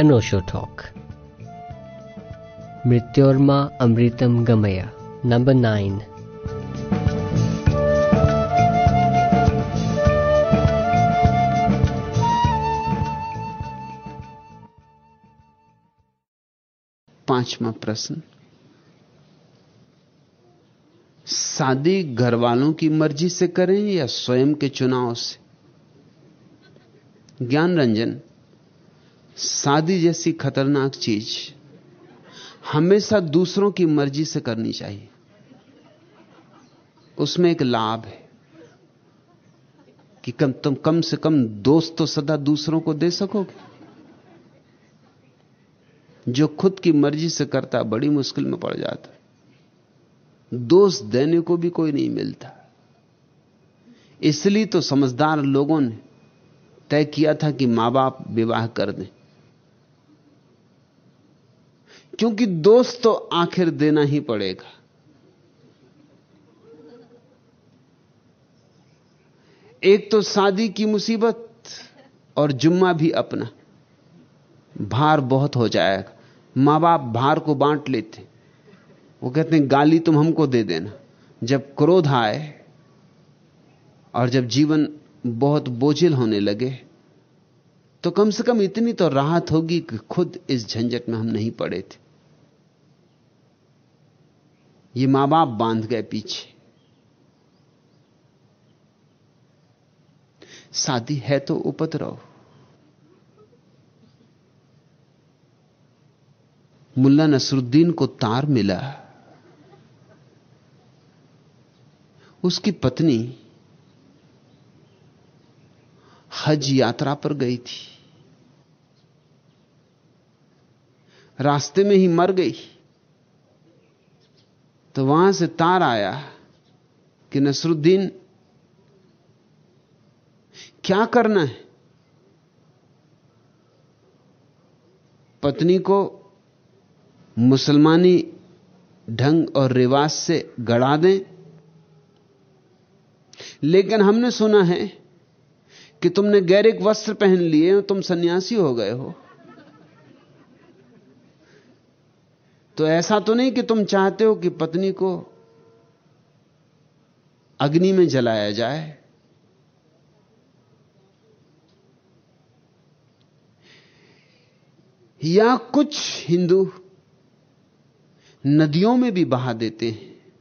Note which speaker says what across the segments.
Speaker 1: अनोशो talk. मृत्योर्मा अमृतम गमय number nine
Speaker 2: पांचवा प्रश्न। शादी घर वालों की मर्ज़ी से करें या स्वयं के चुनाव से? ज्ञान रंजन शादी जैसी खतरनाक चीज़ हमेशा दूसरों की मर्ज़ी से करनी चाहिए। उसमें एक लाभ है कि कम, तुम कम से कम दोस्त तो सदा दूसरों को दे सकोगे। जो खुद की मर्ज़ी से करता बड़ी मुश्किल में पड़ जाता दोस्त देने को भी कोई नहीं मिलता। इसलिए तो समझदार लोगों ने तय किया था कि माँ बाप विवाह कर दें। क्योंकि दोस्त तो आखिर देना ही पड़ेगा। एक तो शादी की मुसीबत और जुम्मा भी अपना। भार बहुत हो जाएगा। माँ बाप भार को बांट लेते। वो कहते हैं, गाली तुम हमको दे देना। जब क्रोध आए और जब जीवन बहुत बोझिल होने लगे तो कम से कम इतनी तो राहत होगी कि खुद इस झंझट में हम नहीं पड़े थे। ये माँ बाप बाँध गए पीछे। शादी है तो उपद्रव मुल्ला नसरुद्दीन को तार मिला। उसकी पत्नी हज यात्रा पर गई थी। रास्ते में ही मर गई। तो वहाँ से तार आया कि नसरुद्दीन, क्या करना है? पत्नी को मुसलमानी ढंग और रिवाज से गड़ा दें। लेकिन हमने सुना है कि तुमने गैरिक वस्त्र पहन लिए और तुम सन्यासी हो गए हो। तो ऐसा तो नहीं कि तुम चाहते हो कि पत्नी को अग्नि में जलाया जाए। या कुछ हिंदू नदियों में भी बहा देते हैं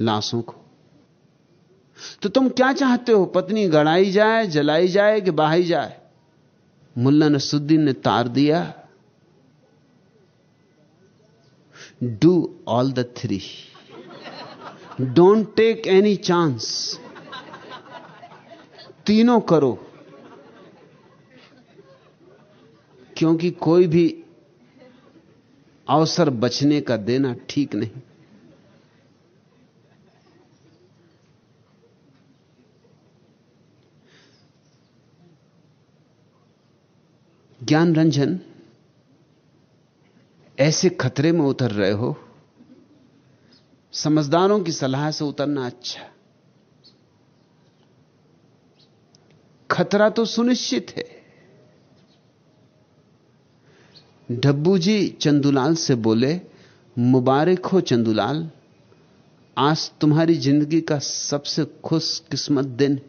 Speaker 2: लाशों को। तो तुम क्या चाहते हो? पत्नी गड़ाई जाए, जलाई जाए कि बहाई जाए? मुल्ला नसुद्दीन ने तार दिया। Do all the three don't take any chance तीनों करो। क्योंकि कोई भी अवसर बचने का देना ठीक नहीं। ज्ञान रंजन ऐसे खतरे में उतर रहे हो? समझदारों की सलाह से उतरना अच्छा। खतरा तो सुनिश्चित है। डब्बू जी चंदुलाल से बोले, मुबारक हो चंदुलाल, आज तुम्हारी ज़िंदगी का सबसे खुश किस्मत दिन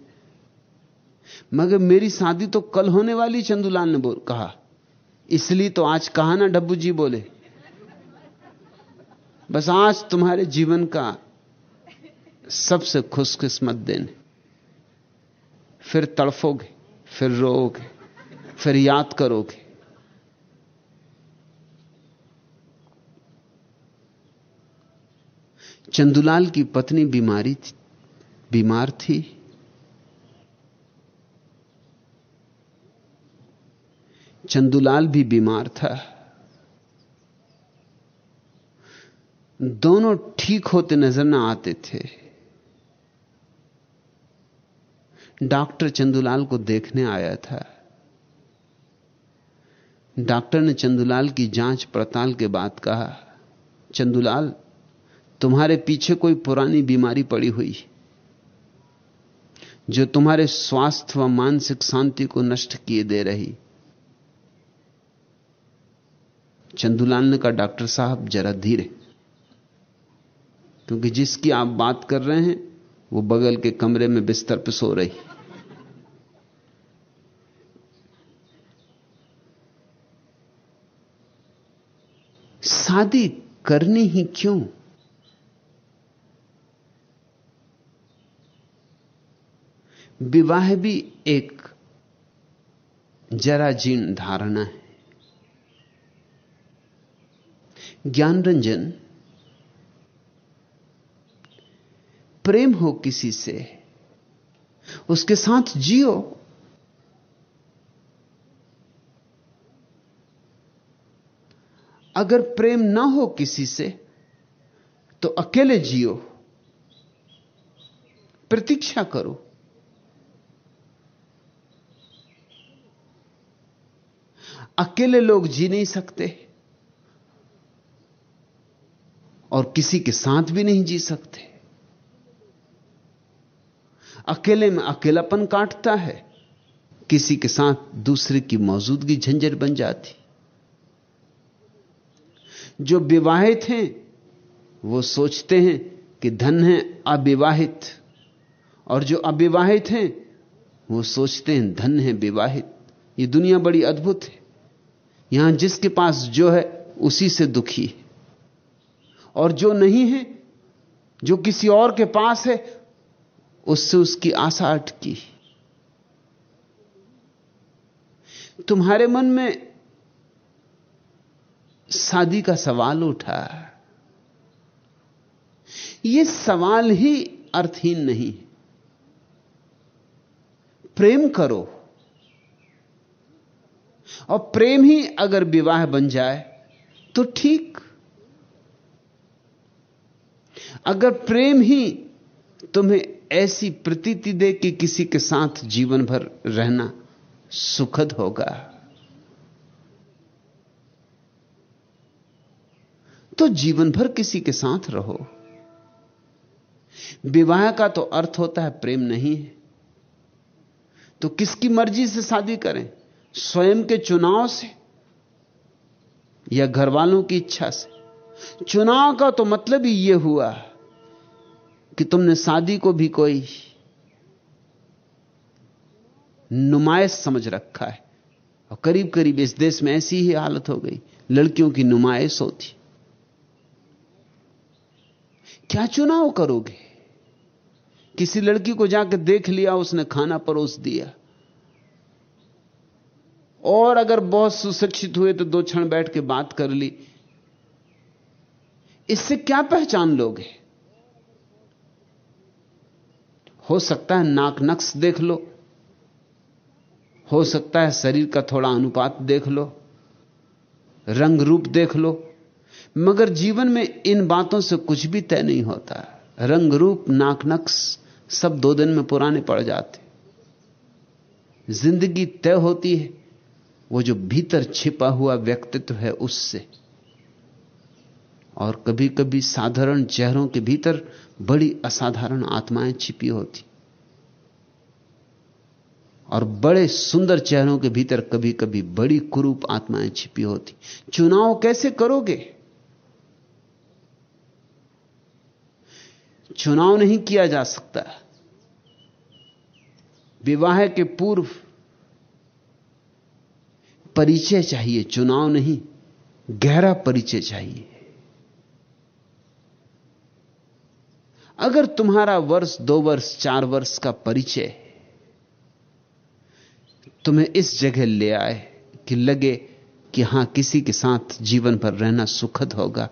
Speaker 2: मगर मेरी शादी तो कल होने वाली, चंदुलाल ने कहा। इसलिए तो आज कहा ना डब्बू जी बोले। बस आज तुम्हारे जीवन का सबसे खुशकिस्मत दिन फिर तड़फोगे, फिर रोओगे, फिर याद करोगे। चंदुलाल की पत्नी बीमारी थी, बीमार थी। चंदुलाल भी बीमार था। दोनों ठीक होते नज़र ना आते थे। डॉक्टर चंदुलाल को देखने आया था। डॉक्टर ने चंदुलाल की जाँच पड़ताल के बाद कहा, चंदुलाल, तुम्हारे पीछे कोई पुरानी बीमारी पड़ी हुई, जो तुम्हारे स्वास्थ्य व मानसिक शांति को नष्ट किए दे रही। चंदूलाल ने कहा, डॉक्टर साहब, जरा धीरे। क्योंकि जिसकी आप बात कर रहे हैं, वो बगल के कमरे में बिस्तर पर सो रही। शादी करनी ही क्यों? विवाह भी एक जरा जीर्ण धारणा है। ज्ञान रंजन प्रेम हो किसी से, उसके साथ जियो। अगर प्रेम ना हो किसी से तो अकेले जियो। प्रतीक्षा करो। अकेले लोग जी नहीं सकते, और किसी के साथ भी नहीं जी सकते। अकेले में अकेलापन काटता है। किसी के साथ दूसरे की मौजूदगी झंझट बन जाती। जो विवाहित हैं, वो सोचते हैं कि धन है अविवाहित। और जो अविवाहित हैं, वो सोचते हैं धन है विवाहित। ये दुनिया बड़ी अद्भुत है। यहाँ जिसके पास जो है, उसी से दुखी है। और जो नहीं है, जो किसी और के पास है उससे उसकी आशा अटकी तुम्हारे मन में शादी का सवाल उठा। यह सवाल ही अर्थहीन नहीं। प्रेम करो। और प्रेम ही अगर विवाह बन जाए तो ठीक। अगर प्रेम ही तुम्हें ऐसी प्रतीति दे कि किसी के साथ जीवन भर रहना सुखद होगा। तो जीवन भर किसी के साथ रहो। विवाह का तो अर्थ होता है प्रेम नहीं है। तो किसकी मर्ज़ी से शादी करें? स्वयं के चुनाव से या घर वालों की इच्छा से? चुनाव का तो मतलब ही यह हुआ कि तुमने शादी को भी कोई नुमाइश समझ रखा है। और करीब करीब इस देश में ऐसी ही हालत हो गई। लड़कियों की नुमाइश होती। क्या चुनाव करोगे? किसी लड़की को जाकर देख लिया, उसने खाना परोस दिया। और अगर बहुत सुशिक्षित हुए तो दो क्षण बैठ के बात कर ली। इससे क्या पहचान लोगे? हो सकता है नाक नक्श देख लो। हो सकता है शरीर का थोड़ा अनुपात देख लो। रंग रूप देख लो। मगर जीवन में इन बातों से कुछ भी तय नहीं होता। रंग रूप, नाक नक्श सब दो दिन में पुराने पड़ जाते। ज़िंदगी तय होती है। वो जो भीतर छिपा हुआ व्यक्तित्व है उससे। और कभी कभी साधारण चेहरों के भीतर बड़ी असाधारण आत्माएँ छिपी होती। और बड़े सुंदर चेहरों के भीतर कभी कभी बड़ी कुरूप आत्माएँ छिपी होती। चुनाव कैसे करोगे? चुनाव नहीं किया जा सकता। विवाह के पूर्व परिचय चाहिए, चुनाव नहीं, गहरा परिचय चाहिए। अगर तुम्हारा वर्ष, दो वर्ष, चार वर्ष का परिचय तुम्हें इस जगह ले आए कि लगे कि हाँ, किसी के साथ जीवन भर रहना सुखद होगा,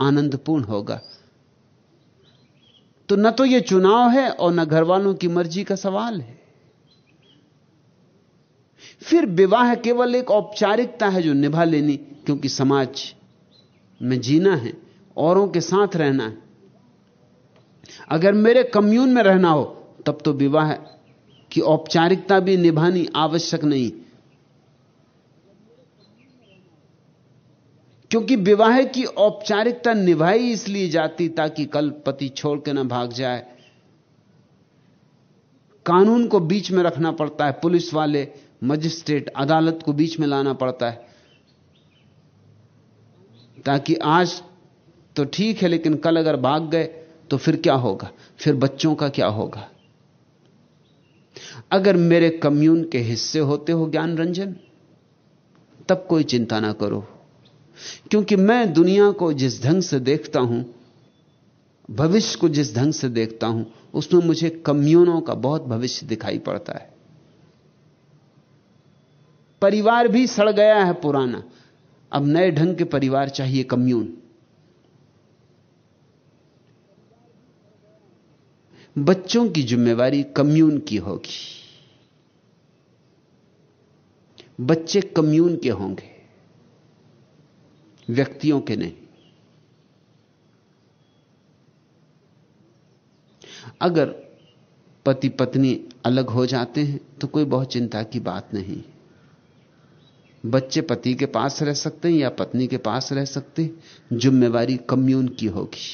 Speaker 2: आनंदपूर्ण होगा। तो न तो यह चुनाव है और न घर वालों की मर्ज़ी का सवाल है। फिर विवाह केवल एक औपचारिकता है जो निभा लेनी, क्योंकि समाज में जीना है, औरों के साथ रहना है। अगर मेरे कम्यून में रहना हो, तब तो विवाह की औपचारिकता भी निभानी आवश्यक नहीं। क्योंकि विवाह की औपचारिकता निभाई इसलिए जाती ताकि कल पति छोड़ के ना भाग जाए। कानून को बीच में रखना पड़ता है, पुलिस वाले, मजिस्ट्रेट, अदालत को बीच में लाना पड़ता है। ताकि आज तो ठीक है, लेकिन कल अगर भाग गए तो फिर क्या होगा? फिर बच्चों का क्या होगा? अगर मेरे कम्यून के हिस्से होते हो ज्ञान रंजन तब कोई चिंता ना करो। क्योंकि मैं दुनिया को जिस ढंग से देखता हूँ, भविष्य को जिस ढंग से देखता हूँ, उसमें मुझे कम्यूनों का बहुत भविष्य दिखाई पड़ता है। परिवार भी सड़ गया है पुराना। अब नए ढंग के परिवार चाहिए कम्यून। बच्चों की जिम्मेवारी कम्यून की होगी। बच्चे कम्यून के होंगे, व्यक्तियों के नहीं। अगर पति पत्नी अलग हो जाते हैं तो कोई बहुत चिंता की बात नहीं। बच्चे पति के पास रह सकते हैं या पत्नी के पास रह सकते हैं, जिम्मेवारी कम्यून की होगी।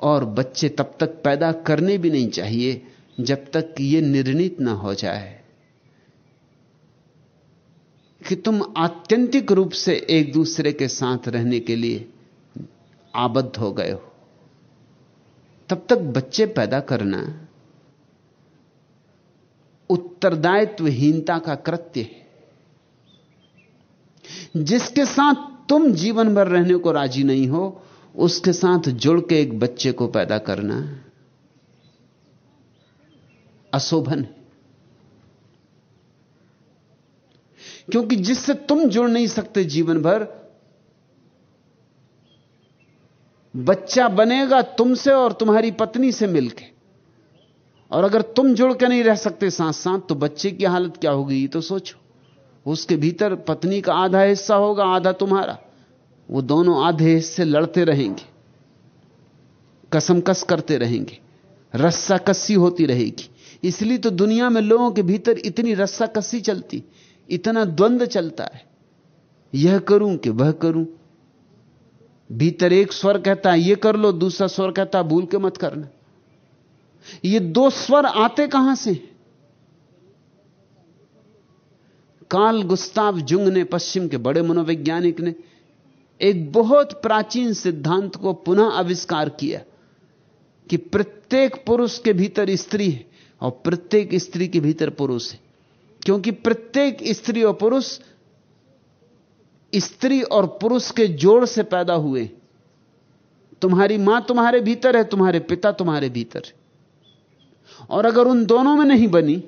Speaker 2: और बच्चे तब तक पैदा करने भी नहीं चाहिए जब तक यह निर्णित ना हो जाए। कि तुम आत्यंतिक रूप से एक दूसरे के साथ रहने के लिए आबद्ध हो गए हो। तब तक बच्चे पैदा करना उत्तरदायित्वहीनता का कृत्य है। जिसके साथ तुम जीवन भर रहने को राज़ी नहीं हो उसके साथ जुड़ के एक बच्चे को पैदा करना अशोभन है। क्योंकि जिससे तुम जुड़ नहीं सकते जीवन भर, बच्चा बनेगा तुमसे और तुम्हारी पत्नी से मिलके। और अगर तुम जुड़ के नहीं रह सकते साथ साथ तो बच्चे की हालत क्या होगी तो सोचो। उसके भीतर पत्नी का आधा हिस्सा होगा, आधा तुम्हारा। वो दोनों आधे हिस्से लड़ते रहेंगे, कसमकस करते रहेंगे रस्सा कस्सी होती रहेगी। इसलिए तो दुनिया में लोगों के भीतर इतनी रस्सा कस्सी चलती, इतना द्वंद्व चलता है। यह करूँ कि वह करूँ? भीतर एक स्वर कहता है यह कर लो, दूसरा स्वर कहता है, भूल के मत करना। ये दो स्वर आते कहाँ से? काल गुस्ताव जुंग ने पश्चिम के बड़े मनोवैज्ञानिक ने एक बहुत प्राचीन सिद्धांत को पुनः आविष्कार किया कि प्रत्येक पुरुष के भीतर स्त्री है और प्रत्येक स्त्री के भीतर पुरुष है। क्योंकि प्रत्येक स्त्री और पुरुष, स्त्री और पुरुष के जोड़ से पैदा हुए। तुम्हारी माँ तुम्हारे भीतर है, तुम्हारे पिता तुम्हारे भीतर है। और अगर उन दोनों में नहीं बनी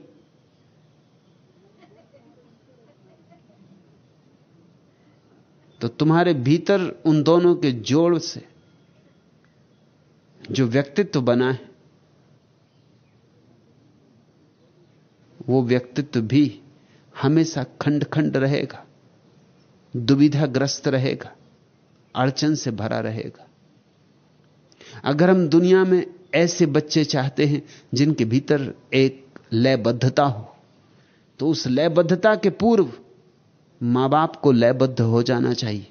Speaker 2: तो तुम्हारे भीतर उन दोनों के जोड़ से जो व्यक्तित्व बना है, वो व्यक्तित्व भी हमेशा खंड खंड रहेगा, दुविधाग्रस्त रहेगा, अड़चन से भरा रहेगा। अगर हम दुनिया में ऐसे बच्चे चाहते हैं जिनके भीतर एक लयबद्धता हो तो उस लयबद्धता के पूर्व माँ बाप को लयबद्ध हो जाना चाहिए।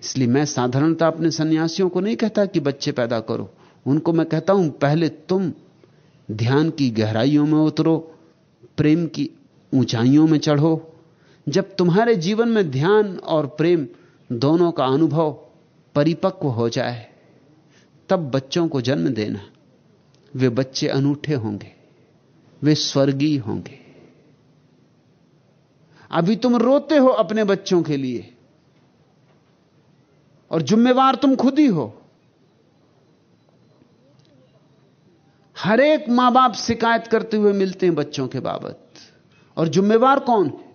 Speaker 2: इसलिए मैं साधारणता अपने सन्यासियों को नहीं कहता कि बच्चे पैदा करो। उनको मैं कहता हूँ, पहले तुम ध्यान की गहराइयों में उतरो, प्रेम की ऊंचाइयों में चढ़ो। जब तुम्हारे जीवन में ध्यान और प्रेम दोनों का अनुभव परिपक्व हो जाए, तब बच्चों को जन्म देना। वे बच्चे अनूठे होंगे, वे स्वर्गीय होंगे। अभी तुम रोते हो अपने बच्चों के लिए और जिम्मेवार तुम खुद ही हो। हर एक माँ बाप शिकायत करते हुए मिलते हैं बच्चों के बाबत। और जिम्मेवार कौन है?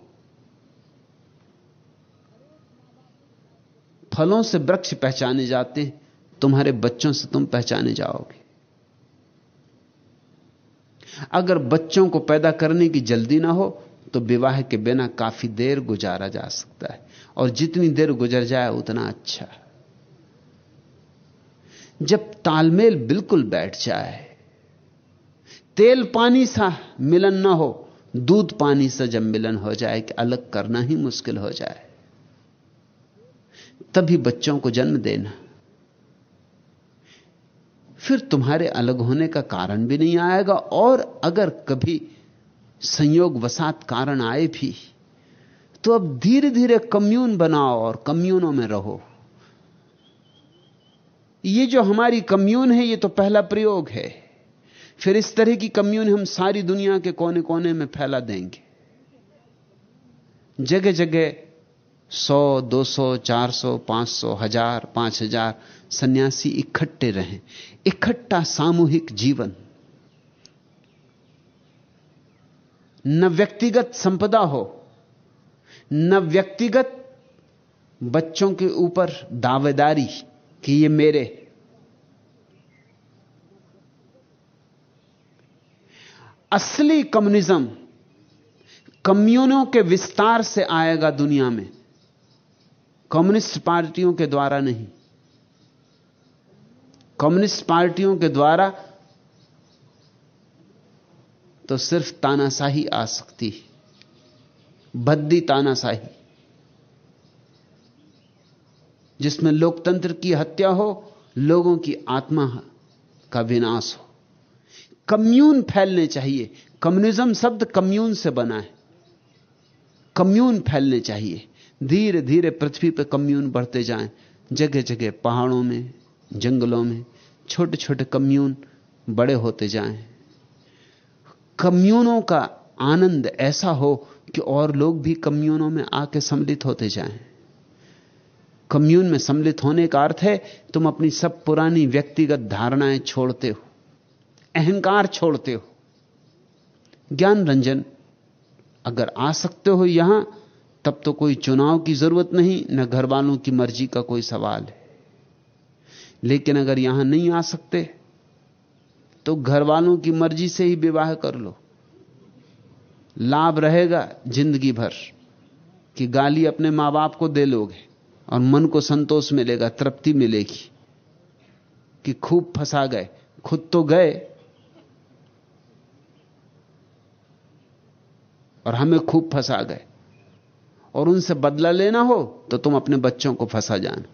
Speaker 2: फलों से वृक्ष पहचाने जाते हैं, तुम्हारे बच्चों से तुम पहचाने जाओगे। अगर बच्चों को पैदा करने की जल्दी ना हो तो विवाह के बिना काफ़ी देर गुजारा जा सकता है। और जितनी देर गुजर जाए, उतना अच्छा जब तालमेल बिल्कुल बैठ जाए, तेल पानी सा मिलन ना हो, दूध पानी से जब मिलन हो जाए कि अलग करना ही मुश्किल हो जाए, तभी बच्चों को जन्म देना। फिर तुम्हारे अलग होने का कारण भी नहीं आएगा, और अगर कभी संयोग वसात कारण आए भी तो अब धीरे धीरे कम्यून बनाओ और कम्यूनों में रहो। ये जो हमारी कम्यून है, ये तो पहला प्रयोग है। फिर इस तरह की कम्यून हम सारी दुनिया के कोने कोने में फैला देंगे। जगह जगह सौ, दो सौ, चार सौ, पाँच सौ, हज़ार, पाँच हज़ार सन्यासी इकट्ठे रहें। इकट्ठा सामूहिक जीवन। न व्यक्तिगत संपदा हो, न व्यक्तिगत बच्चों के ऊपर दावेदारी कि ये मेरे। असली कम्युनिज्म कम्युनों के विस्तार से आएगा दुनिया में, कम्युनिस्ट पार्टियों के द्वारा नहीं। कम्युनिस्ट पार्टियों के द्वारा तो सिर्फ़ तानाशाही आ सकती है। भद्दी तानाशाही। जिसमें लोकतंत्र की हत्या हो, लोगों की आत्मा का विनाश हो। कम्यून फैलने चाहिए। कम्युनिज्म शब्द कम्यून से बना है। कम्यून फैलने चाहिए। धीरे धीरे पृथ्वी पर कम्यून बढ़ते जाएँ। जगह जगह पहाड़ों में, जंगलों में छोटे छोटे कम्यून बड़े होते जाएँ। कम्यूनों का आनंद ऐसा हो कि और लोग भी कम्यूनों में आके सम्मिलित होते जाएँ। कम्यून में सम्मिलित होने का अर्थ है, तुम अपनी सब पुरानी व्यक्तिगत धारणाएँ छोड़ते हो, अहंकार छोड़ते हो। ज्ञान रंजन, अगर आ सकते हो यहाँ, तब तो कोई चुनाव की ज़रूरत नहीं, न घर वालों की मर्ज़ी का कोई सवाल है। लेकिन अगर यहाँ नहीं आ सकते तो घर वालों की मर्ज़ी से ही विवाह कर लो। लाभ रहेगा ज़िंदगी भर कि गाली अपने माँ बाप को दे लोगे और मन को संतोष मिलेगा, तृप्ति मिलेगी कि खूब फंसा गए। खुद तो गए और हमें खूब फंसा गए। और उनसे बदला लेना हो तो तुम अपने बच्चों को फंसा जाना।